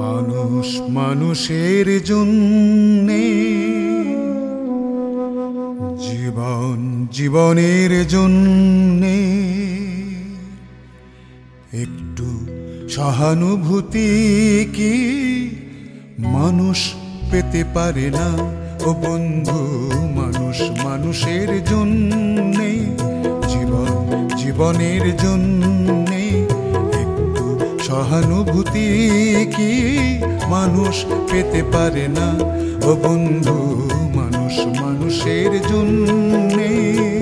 মানুষ মানুষের জন্যে জীবন জীবনের জন্যে একটু সহানুভূতি কি? মানুষ পেতে পারে না। ও বন্ধু, মানুষ মানুষের জন্যে জীবন জীবনের জন্যে একটু সহানুভূতি কি? মানুষ পেতে পারে না। ও বন্ধু, মানুষ মানুষের জন্যে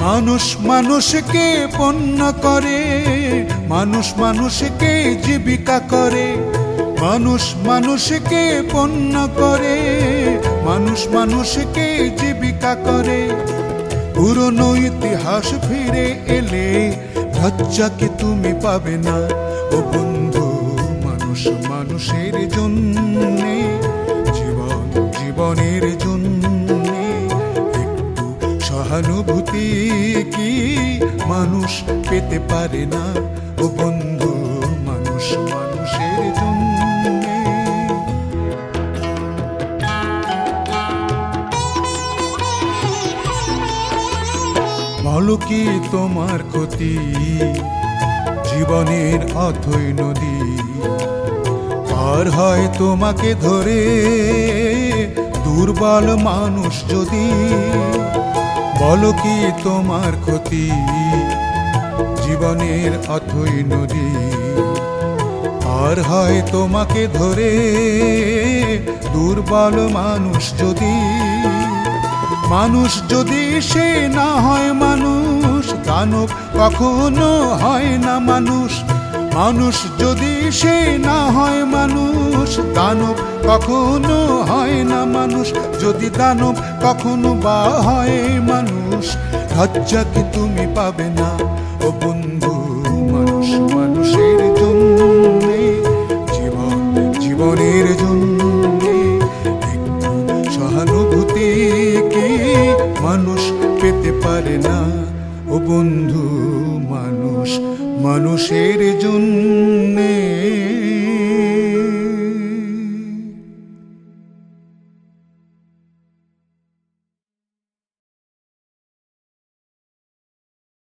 মানুষ মানুষকে পণ্য করে, মানুষ মানুষকে জীবিকা করে, মানুষ মানুষকে পণ্য করে, মানুষ মানুষকে জীবিকা করে। পুরনো ইতিহাস ফিরে এলে লজ্জাকে তুমি পাবে না? ও বন্ধু, মানুষ মানুষের জন্যে সহানুভূতি কি মানুষ পেতে পারে না? ও বন্ধু, মানুষ মানুষের জন্যে। বলো কি তোমার ক্ষতি, জীবনের অথই নদী। পার হয় তোমাকে ধরে, দুর্বল মানুষ যদি বলো কি তোমার ক্ষতি? জীবনের অথই নদী। আর হয় তোমাকে ধরে দুর্বল মানুষ যদি। মানুষ যদি সে না হয় মানুষ, দানব কখনো হয় না মানুষ। মানুষ যদি সে না হয় মানুষ দানব, কখনো হয় না মানুষ। যদি দানব, কখনো বা হয় মানুষ। লজ্জাকে তুমি পাবে না? ও বন্ধু, মানুষ মানুষের জন্যে, জীবন জীবনের জন্যে, একটু সহানুভূতি কি মানুষ পেতে পারে না? ও বন্ধু, মানুষ মানুষের জন্য